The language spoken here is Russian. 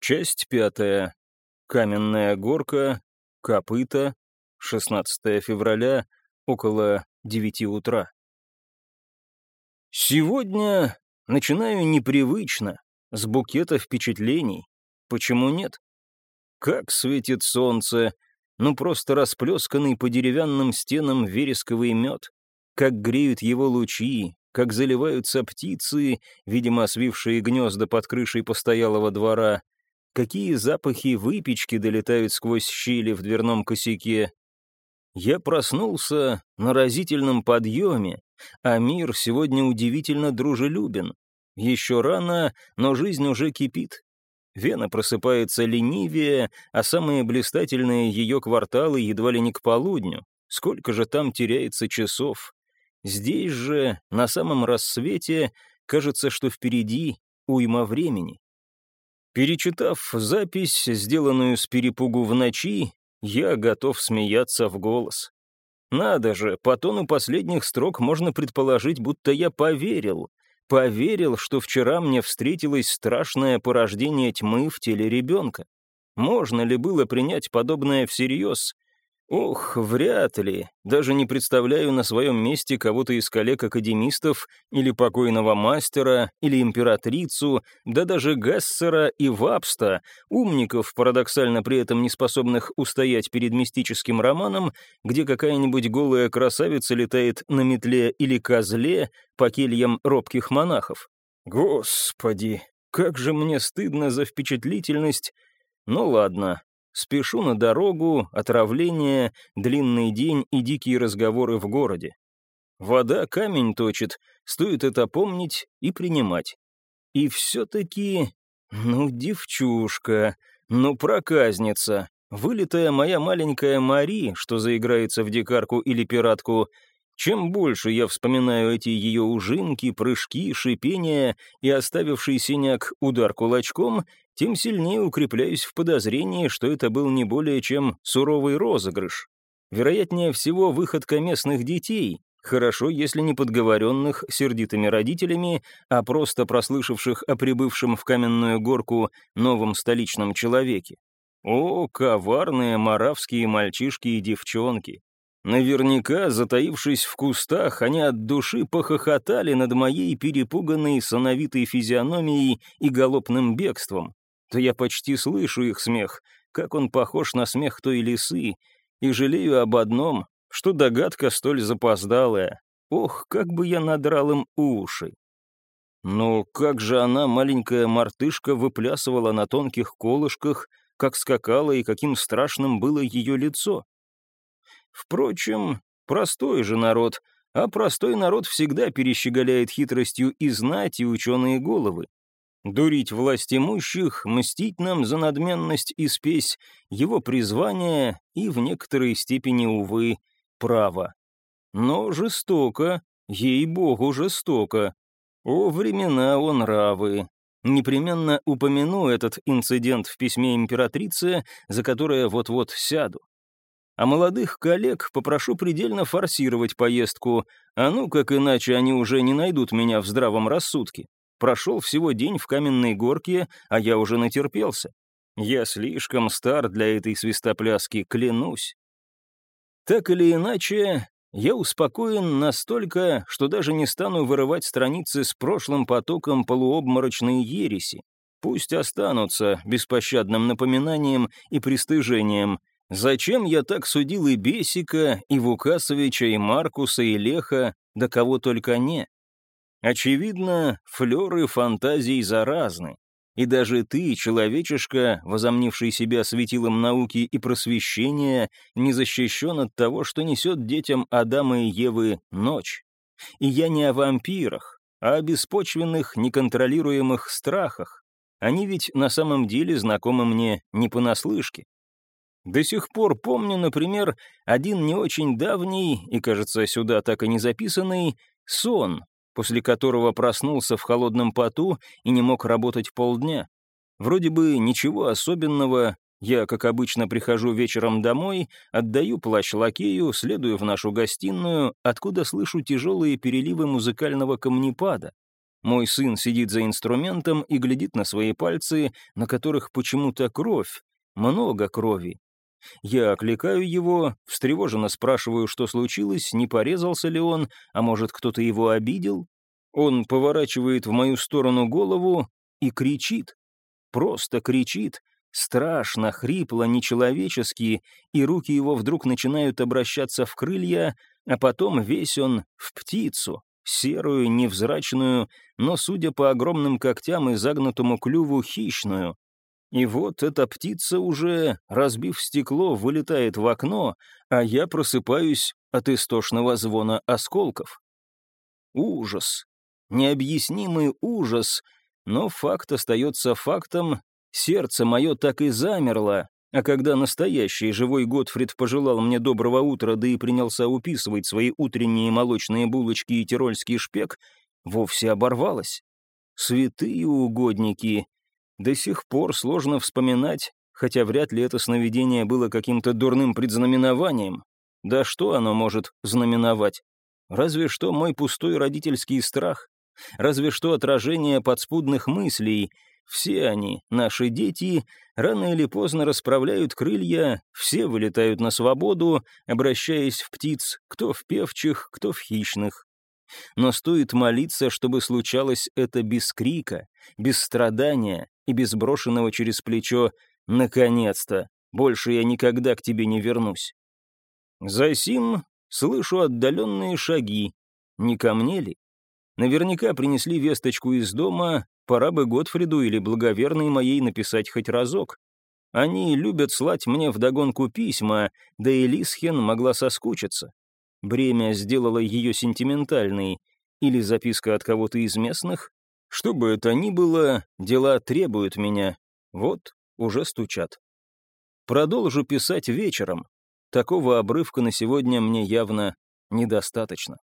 Часть пятая. Каменная горка, копыта, 16 февраля, около 9 утра. Сегодня начинаю непривычно, с букета впечатлений. Почему нет? Как светит солнце, ну просто расплесканный по деревянным стенам вересковый мед, как греют его лучи, как заливаются птицы, видимо, свившие гнезда под крышей постоялого двора, какие запахи выпечки долетают сквозь щели в дверном косяке. Я проснулся на разительном подъеме, а мир сегодня удивительно дружелюбен. Еще рано, но жизнь уже кипит. Вена просыпается ленивее, а самые блистательные ее кварталы едва ли не к полудню. Сколько же там теряется часов? Здесь же, на самом рассвете, кажется, что впереди уйма времени. Перечитав запись, сделанную с перепугу в ночи, я готов смеяться в голос. Надо же, по тону последних строк можно предположить, будто я поверил. Поверил, что вчера мне встретилось страшное порождение тьмы в теле ребенка. Можно ли было принять подобное всерьез? Ох, вряд ли. Даже не представляю на своем месте кого-то из коллег-академистов, или покойного мастера, или императрицу, да даже Гассера и Вапста, умников, парадоксально при этом не способных устоять перед мистическим романом, где какая-нибудь голая красавица летает на метле или козле по кельям робких монахов. Господи, как же мне стыдно за впечатлительность. Ну ладно, Спешу на дорогу, отравление, длинный день и дикие разговоры в городе. Вода камень точит, стоит это помнить и принимать. И все-таки, ну, девчушка, ну, проказница, вылитая моя маленькая Мари, что заиграется в дикарку или пиратку, чем больше я вспоминаю эти ее ужинки, прыжки, шипения и оставивший синяк удар кулачком, тем сильнее укрепляюсь в подозрении, что это был не более чем суровый розыгрыш. Вероятнее всего, выходка местных детей, хорошо, если не подговоренных сердитыми родителями, а просто прослышавших о прибывшем в каменную горку новом столичном человеке. О, коварные маравские мальчишки и девчонки! Наверняка, затаившись в кустах, они от души похохотали над моей перепуганной сановитой физиономией и галопным бегством. То я почти слышу их смех, как он похож на смех той лисы, и жалею об одном, что догадка столь запоздалая. Ох, как бы я надрал им уши. Но как же она, маленькая мартышка, выплясывала на тонких колышках, как скакала и каким страшным было ее лицо. Впрочем, простой же народ, а простой народ всегда перещеголяет хитростью и знать, и ученые головы. Дурить власть имущих, мстить нам за надменность и спесь — его призвание и, в некоторой степени, увы, право. Но жестоко, ей-богу, жестоко. О, времена он нравы. Непременно упомяну этот инцидент в письме императрицы, за которое вот-вот сяду. А молодых коллег попрошу предельно форсировать поездку, а ну, как иначе они уже не найдут меня в здравом рассудке. Прошел всего день в каменной горке, а я уже натерпелся. Я слишком стар для этой свистопляски, клянусь. Так или иначе, я успокоен настолько, что даже не стану вырывать страницы с прошлым потоком полуобморочной ереси. Пусть останутся беспощадным напоминанием и пристыжением, Зачем я так судил и Бесика, и Вукасовича, и Маркуса, и Леха, да кого только не? Очевидно, флеры фантазий заразны. И даже ты, человечишка, возомнивший себя светилом науки и просвещения, не защищен от того, что несет детям Адама и Евы ночь. И я не о вампирах, а о беспочвенных, неконтролируемых страхах. Они ведь на самом деле знакомы мне не понаслышке. До сих пор помню, например, один не очень давний, и, кажется, сюда так и не записанный, сон, после которого проснулся в холодном поту и не мог работать полдня. Вроде бы ничего особенного, я, как обычно, прихожу вечером домой, отдаю плащ лакею, следую в нашу гостиную, откуда слышу тяжелые переливы музыкального камнепада. Мой сын сидит за инструментом и глядит на свои пальцы, на которых почему-то кровь, много крови. Я окликаю его, встревоженно спрашиваю, что случилось, не порезался ли он, а может, кто-то его обидел. Он поворачивает в мою сторону голову и кричит. Просто кричит, страшно, хрипло, нечеловечески, и руки его вдруг начинают обращаться в крылья, а потом весь он в птицу, серую, невзрачную, но, судя по огромным когтям и загнутому клюву, хищную. И вот эта птица уже, разбив стекло, вылетает в окно, а я просыпаюсь от истошного звона осколков. Ужас. Необъяснимый ужас. Но факт остается фактом. Сердце мое так и замерло. А когда настоящий живой Готфрид пожелал мне доброго утра, да и принялся уписывать свои утренние молочные булочки и тирольский шпек, вовсе оборвалось. Святые угодники, до сих пор сложно вспоминать, хотя вряд ли это сновидение было каким-то дурным предзнаменованием. Да что оно может знаменовать? Разве что мой пустой родительский страх. Разве что отражение подспудных мыслей. Все они, наши дети, рано или поздно расправляют крылья, все вылетают на свободу, обращаясь в птиц, кто в певчих, кто в хищных. Но стоит молиться, чтобы случалось это без крика, без страдания и без брошенного через плечо «наконец-то, больше я никогда к тебе не вернусь». Засим слышу отдаленные шаги. Не ко мне ли? Наверняка принесли весточку из дома, пора бы Готфриду или благоверной моей написать хоть разок. Они любят слать мне вдогонку письма, да и Лисхен могла соскучиться. Бремя сделало ее сентиментальной, или записка от кого-то из местных. Что бы это ни было, дела требуют меня. Вот, уже стучат. Продолжу писать вечером. Такого обрывка на сегодня мне явно недостаточно.